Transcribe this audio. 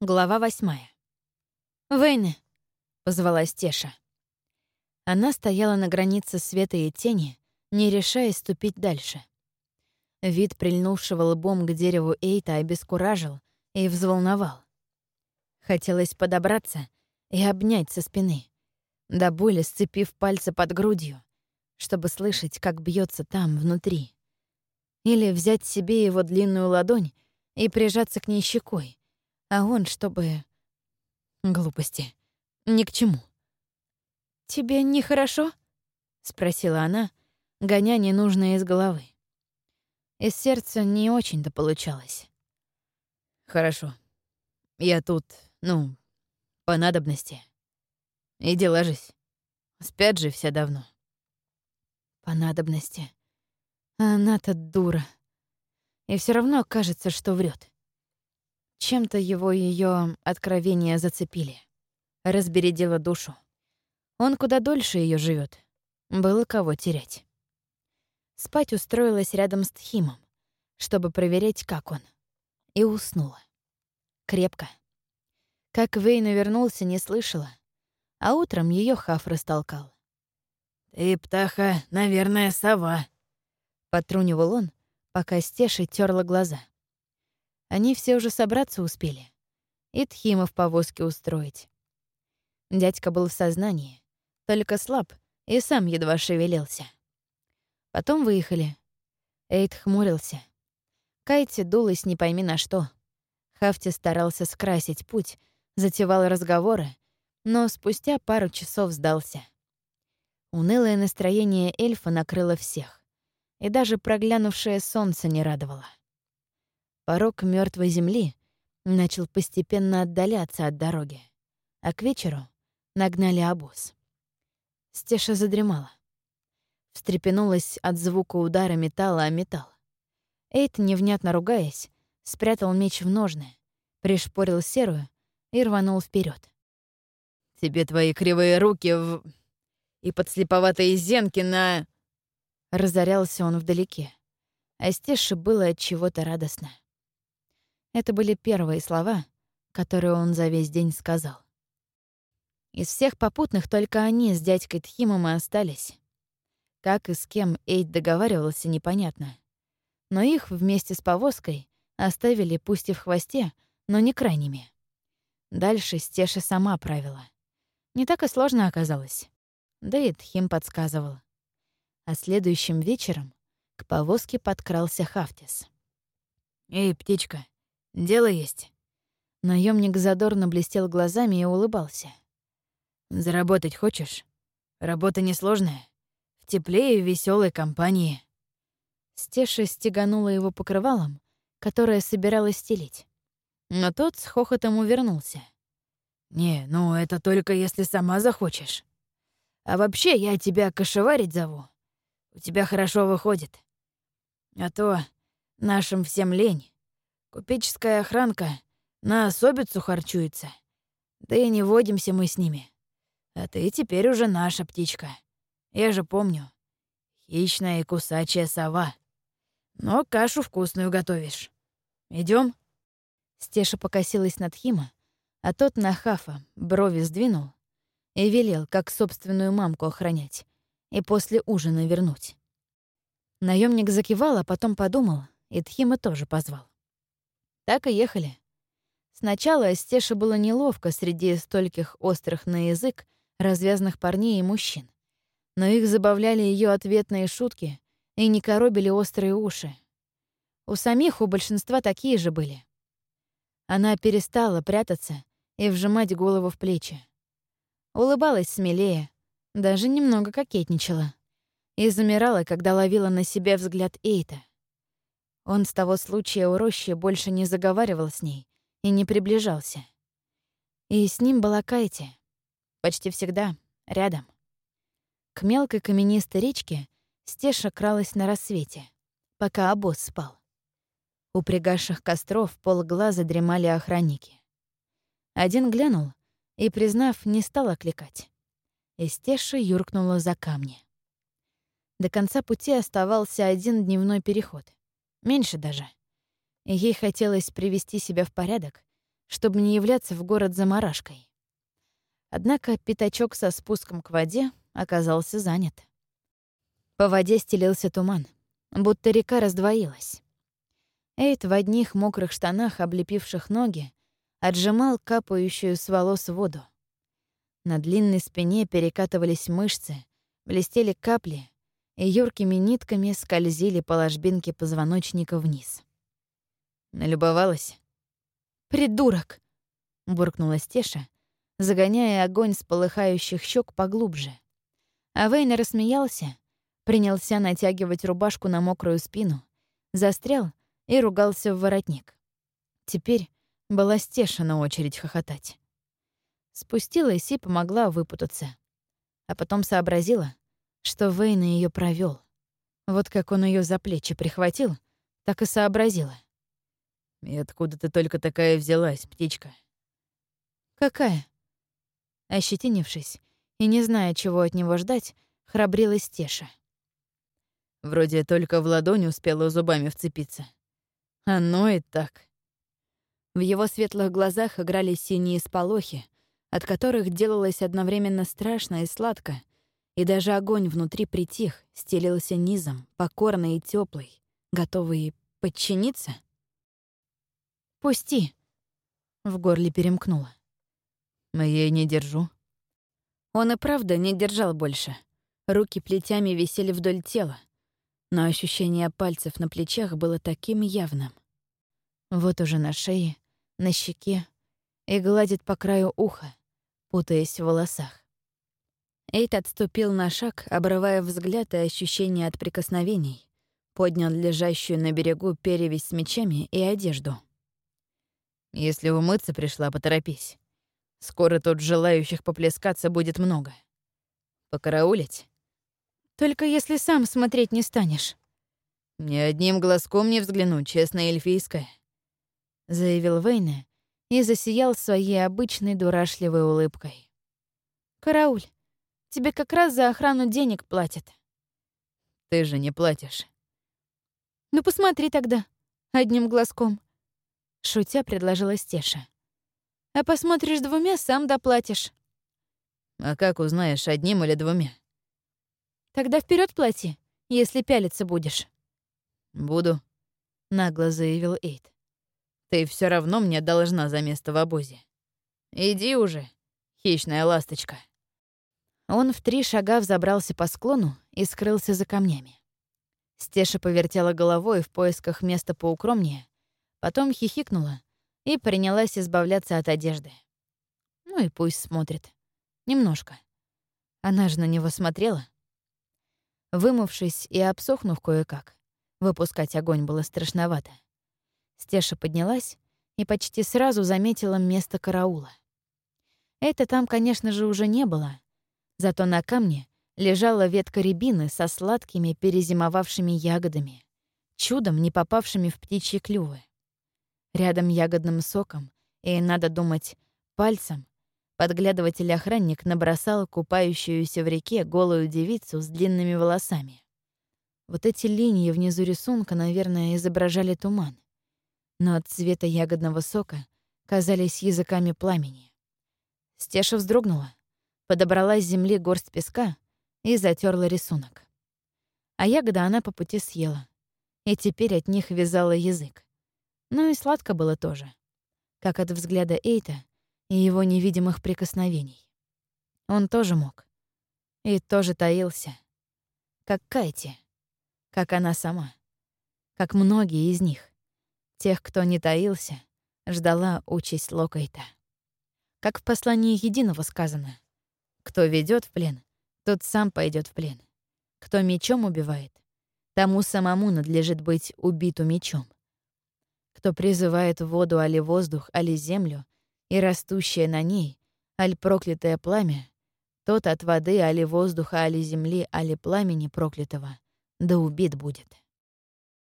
Глава восьмая. «Вейны!» — позвала Стеша. Она стояла на границе света и тени, не решаясь ступить дальше. Вид прильнувшего лбом к дереву Эйта обескуражил и взволновал. Хотелось подобраться и обнять со спины, до боли сцепив пальцы под грудью, чтобы слышать, как бьется там, внутри. Или взять себе его длинную ладонь и прижаться к ней щекой, а он, чтобы... Глупости. Ни к чему. «Тебе нехорошо?» — спросила она, гоня ненужное из головы. Из сердца не очень-то получалось. «Хорошо. Я тут, ну, по надобности. Иди ложись. Спят же все давно». «По надобности. Она-то дура. И все равно кажется, что врет. Чем-то его ее откровения зацепили. Разбередила душу. Он куда дольше ее живет. Было кого терять. Спать устроилась рядом с Тхимом, чтобы проверять, как он. И уснула. Крепко. Как Вейна вернулся, не слышала. А утром ее Хаф растолкал. «Ты, птаха, наверное, сова», — потрунивал он, пока Стеша терла глаза. Они все уже собраться успели. И Тхима в повозке устроить. Дядька был в сознании, только слаб и сам едва шевелился. Потом выехали. Эйд хмурился. Кайти дулась не пойми на что. Хафти старался скрасить путь, затевал разговоры, но спустя пару часов сдался. Унылое настроение эльфа накрыло всех, и даже проглянувшее солнце не радовало. Порог мертвой земли начал постепенно отдаляться от дороги, а к вечеру нагнали обоз. Стеша задремала. Встрепенулась от звука удара металла о металл. Эйт, невнятно ругаясь, спрятал меч в ножны, пришпорил серую и рванул вперед. «Тебе твои кривые руки в... и подслеповатые зенки на...» Разорялся он вдалеке, а Стеше было от чего-то радостно. Это были первые слова, которые он за весь день сказал. Из всех попутных только они с дядькой Тхимом и остались. Как и с кем Эйд договаривался, непонятно. Но их вместе с повозкой оставили пусть и в хвосте, но не крайними. Дальше Стеша сама правила. Не так и сложно оказалось. Да и Тхим подсказывал. А следующим вечером к повозке подкрался Хафтис. «Эй, птичка, Дело есть». Наемник задорно блестел глазами и улыбался. «Заработать хочешь? Работа несложная. В тепле и веселой компании». Стеша стеганула его покрывалом, которое собиралась стелить. Но тот с хохотом увернулся. «Не, ну это только если сама захочешь. А вообще я тебя кошеварить зову. У тебя хорошо выходит. А то нашим всем лень. Купеческая охранка на особицу харчуется. Да и не водимся мы с ними. А ты теперь уже наша птичка. Я же помню. Хищная и кусачая сова. Но кашу вкусную готовишь. Идем? Стеша покосилась над Хима, а тот на Хафа брови сдвинул и велел, как собственную мамку охранять, и после ужина вернуть. Наемник закивал, а потом подумал, и Тхима тоже позвал. Так и ехали. Сначала Стеше было неловко среди стольких острых на язык развязных парней и мужчин. Но их забавляли ее ответные шутки и не коробили острые уши. У самих у большинства такие же были. Она перестала прятаться и вжимать голову в плечи. Улыбалась смелее, даже немного кокетничала. И замирала, когда ловила на себя взгляд Эйта — он с того случая у рощи больше не заговаривал с ней и не приближался. И с ним была Кайти. Почти всегда рядом. К мелкой каменистой речке Стеша кралась на рассвете, пока обоз спал. У пригасших костров полглаза дремали охранники. Один глянул и, признав, не стал окликать. И Стеша юркнула за камни. До конца пути оставался один дневной переход — Меньше даже. ей хотелось привести себя в порядок, чтобы не являться в город заморашкой. Однако пятачок со спуском к воде оказался занят. По воде стелился туман, будто река раздвоилась. Эйд в одних мокрых штанах, облепивших ноги, отжимал капающую с волос воду. На длинной спине перекатывались мышцы, блестели капли и юркими нитками скользили по ложбинке позвоночника вниз. Налюбовалась? «Придурок!» — буркнула Стеша, загоняя огонь с полыхающих щек поглубже. А Вейна рассмеялся, принялся натягивать рубашку на мокрую спину, застрял и ругался в воротник. Теперь была Стеша на очередь хохотать. Спустилась и помогла выпутаться. А потом сообразила, что Вейна ее провел. Вот как он ее за плечи прихватил, так и сообразила. «И откуда ты только такая взялась, птичка?» «Какая?» Ощетинившись и не зная, чего от него ждать, храбрилась Теша. Вроде только в ладонь успела зубами вцепиться. Оно и так. В его светлых глазах играли синие сполохи, от которых делалось одновременно страшно и сладко, и даже огонь внутри притих, стелился низом, покорный и теплый, готовый подчиниться. «Пусти!» — в горле перемкнуло. «Но я не держу». Он и правда не держал больше. Руки плетями висели вдоль тела, но ощущение пальцев на плечах было таким явным. Вот уже на шее, на щеке и гладит по краю уха, путаясь в волосах. Эйт отступил на шаг, обрывая взгляд и ощущения от прикосновений, поднял лежащую на берегу перевязь с мечами и одежду. «Если умыться пришла, поторопись. Скоро тут желающих поплескаться будет много. Покараулить?» Только если сам смотреть не станешь. Ни одним глазком не взгляну, честная эльфийская. Заявил Вейне и засиял своей обычной дурашливой улыбкой. «Карауль, тебе как раз за охрану денег платят». «Ты же не платишь». «Ну посмотри тогда, одним глазком», — шутя предложила Стеша. «А посмотришь двумя, сам доплатишь». «А как узнаешь, одним или двумя?» Тогда вперед плати, если пялиться будешь. Буду, нагло заявил Эйд. Ты все равно мне должна за место в обозе. Иди уже, хищная ласточка. Он в три шага взобрался по склону и скрылся за камнями. Стеша повертела головой в поисках места поукромнее, потом хихикнула и принялась избавляться от одежды. Ну и пусть смотрит. Немножко. Она же на него смотрела. Вымывшись и обсохнув кое-как, выпускать огонь было страшновато. Стеша поднялась и почти сразу заметила место караула. Это там, конечно же, уже не было. Зато на камне лежала ветка рябины со сладкими перезимовавшими ягодами, чудом не попавшими в птичьи клювы. Рядом ягодным соком и, надо думать, пальцем Подглядыватель-охранник набросал купающуюся в реке голую девицу с длинными волосами. Вот эти линии внизу рисунка, наверное, изображали туман. Но от цвета ягодного сока казались языками пламени. Стеша вздрогнула, подобрала с земли горсть песка и затерла рисунок. А ягода она по пути съела, и теперь от них вязала язык. Ну и сладко было тоже. Как от взгляда Эйта и его невидимых прикосновений. Он тоже мог. И тоже таился. Как Кайти. Как она сама. Как многие из них. Тех, кто не таился, ждала участь Локайта. Как в послании Единого сказано. Кто ведет в плен, тот сам пойдет в плен. Кто мечом убивает, тому самому надлежит быть убиту мечом. Кто призывает воду али воздух, али землю, и растущее на ней, аль проклятое пламя, тот от воды, али воздуха, али земли, али пламени проклятого, да убит будет.